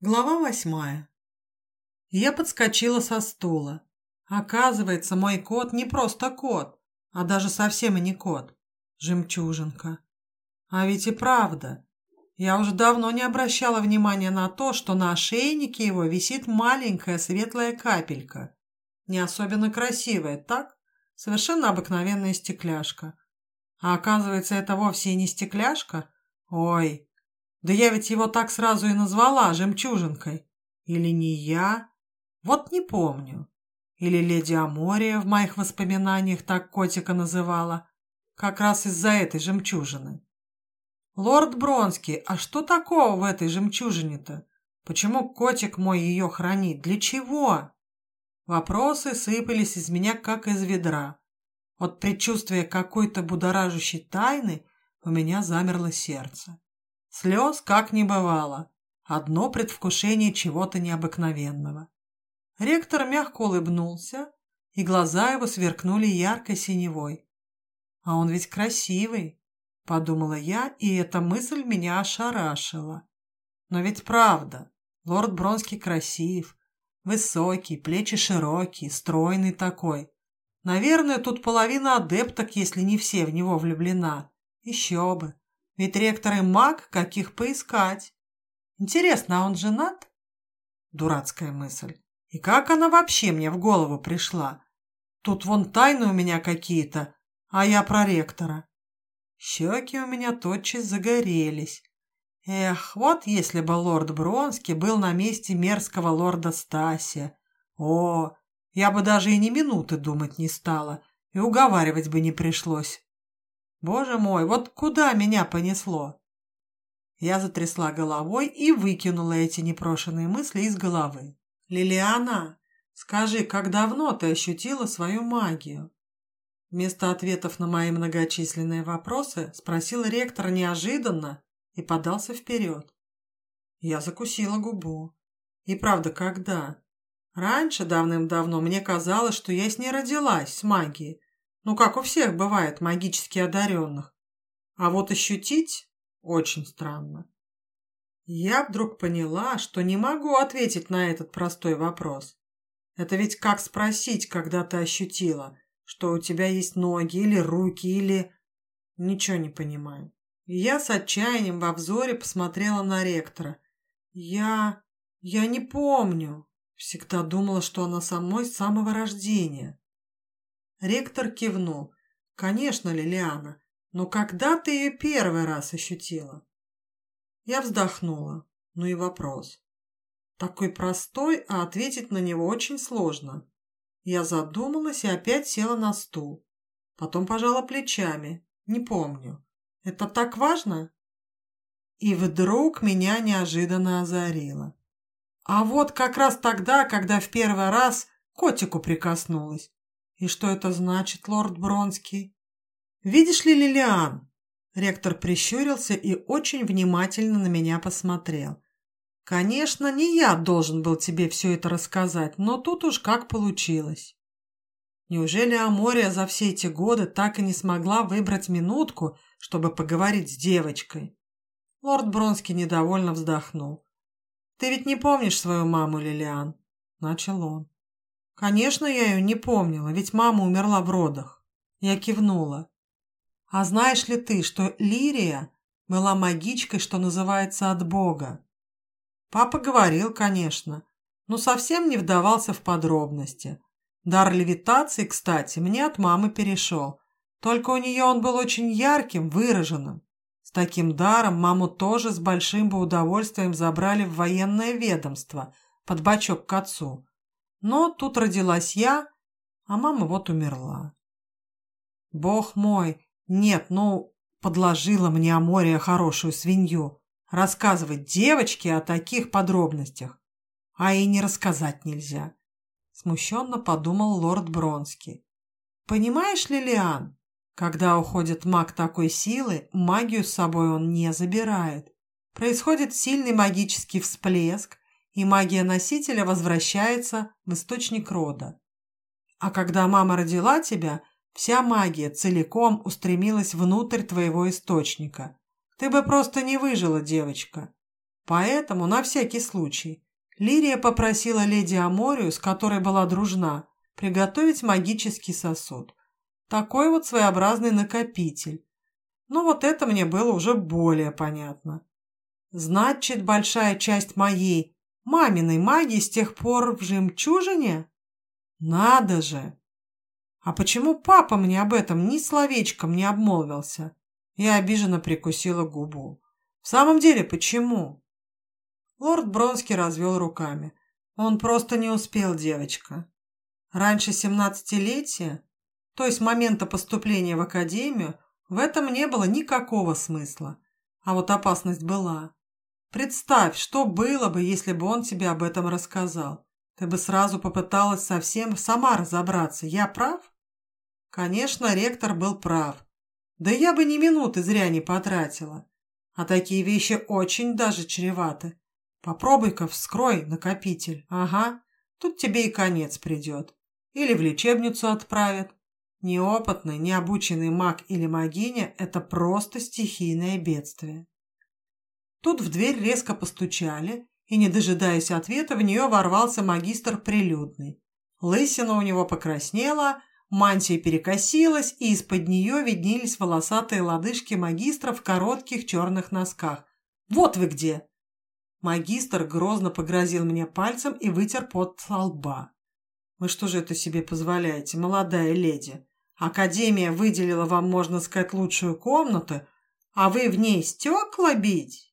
Глава восьмая. Я подскочила со стула. Оказывается, мой кот не просто кот, а даже совсем и не кот. Жемчужинка. А ведь и правда. Я уже давно не обращала внимания на то, что на ошейнике его висит маленькая светлая капелька. Не особенно красивая, так? Совершенно обыкновенная стекляшка. А оказывается, это вовсе и не стекляшка. Ой, да я ведь его так сразу и назвала жемчужинкой. Или не я? Вот не помню. Или леди Амория в моих воспоминаниях так котика называла. Как раз из-за этой жемчужины. Лорд Бронский, а что такого в этой жемчужине-то? Почему котик мой ее хранит? Для чего? Вопросы сыпались из меня, как из ведра. От предчувствия какой-то будоражащей тайны у меня замерло сердце. Слез как не бывало. Одно предвкушение чего-то необыкновенного. Ректор мягко улыбнулся, и глаза его сверкнули яркой синевой. «А он ведь красивый», — подумала я, и эта мысль меня ошарашила. «Но ведь правда, лорд Бронский красив, высокий, плечи широкие, стройный такой. Наверное, тут половина адепток, если не все в него влюблена. Еще бы. Ведь ректор и маг, каких поискать. Интересно, а он женат? Дурацкая мысль. И как она вообще мне в голову пришла? Тут вон тайны у меня какие-то, а я про ректора. Щеки у меня тотчас загорелись. Эх, вот если бы лорд Бронский был на месте мерзкого лорда Стасия. О, я бы даже и ни минуты думать не стала, и уговаривать бы не пришлось. Боже мой, вот куда меня понесло? Я затрясла головой и выкинула эти непрошенные мысли из головы. «Лилиана, скажи, как давно ты ощутила свою магию?» Вместо ответов на мои многочисленные вопросы спросил ректор неожиданно и подался вперед. Я закусила губу. И правда, когда? Раньше, давным-давно, мне казалось, что я с ней родилась, с магией, ну, как у всех бывает магически одаренных. А вот ощутить очень странно. Я вдруг поняла, что не могу ответить на этот простой вопрос. Это ведь как спросить, когда ты ощутила, что у тебя есть ноги или руки, или... Ничего не понимаю. я с отчаянием во взоре посмотрела на ректора. Я... я не помню. Всегда думала, что она со мной с самого рождения. Ректор кивнул. «Конечно, Лилиана, но когда ты ее первый раз ощутила?» Я вздохнула. Ну и вопрос. Такой простой, а ответить на него очень сложно. Я задумалась и опять села на стул. Потом пожала плечами. Не помню. Это так важно? И вдруг меня неожиданно озарило. А вот как раз тогда, когда в первый раз котику прикоснулась. «И что это значит, лорд Бронский?» «Видишь ли, Лилиан?» Ректор прищурился и очень внимательно на меня посмотрел. «Конечно, не я должен был тебе все это рассказать, но тут уж как получилось». Неужели Амория за все эти годы так и не смогла выбрать минутку, чтобы поговорить с девочкой? Лорд Бронский недовольно вздохнул. «Ты ведь не помнишь свою маму, Лилиан?» – начал он. Конечно, я ее не помнила, ведь мама умерла в родах. Я кивнула. А знаешь ли ты, что Лирия была магичкой, что называется, от Бога? Папа говорил, конечно, но совсем не вдавался в подробности. Дар левитации, кстати, мне от мамы перешел. Только у нее он был очень ярким, выраженным. С таким даром маму тоже с большим бы удовольствием забрали в военное ведомство под бочок к отцу. Но тут родилась я, а мама вот умерла. Бог мой, нет, ну, подложила мне Амория хорошую свинью. Рассказывать девочке о таких подробностях. А и не рассказать нельзя. Смущенно подумал лорд Бронский. Понимаешь, Лилиан, когда уходит маг такой силы, магию с собой он не забирает. Происходит сильный магический всплеск, и магия носителя возвращается в источник рода. А когда мама родила тебя, вся магия целиком устремилась внутрь твоего источника. Ты бы просто не выжила, девочка. Поэтому, на всякий случай, Лирия попросила леди Аморию, с которой была дружна, приготовить магический сосуд. Такой вот своеобразный накопитель. Но вот это мне было уже более понятно. Значит, большая часть моей, маминой магии с тех пор в жемчужине? Надо же! А почему папа мне об этом ни словечком не обмолвился? Я обиженно прикусила губу. В самом деле, почему? Лорд Бронский развел руками. Он просто не успел, девочка. Раньше семнадцатилетия, то есть момента поступления в академию, в этом не было никакого смысла. А вот опасность была. Представь, что было бы, если бы он тебе об этом рассказал. Ты бы сразу попыталась совсем сама разобраться. Я прав? Конечно, ректор был прав. Да я бы ни минуты зря не потратила. А такие вещи очень даже чреваты. Попробуй-ка вскрой накопитель. Ага, тут тебе и конец придет. Или в лечебницу отправят. Неопытный, необученный маг или магиня – это просто стихийное бедствие. Тут в дверь резко постучали, и, не дожидаясь ответа, в нее ворвался магистр прилюдный. Лысина у него покраснела, мантия перекосилась, и из-под нее виднелись волосатые лодыжки магистра в коротких черных носках. «Вот вы где!» Магистр грозно погрозил мне пальцем и вытер пот со лба. «Вы что же это себе позволяете, молодая леди? Академия выделила вам, можно сказать, лучшую комнату, а вы в ней стекла бить?»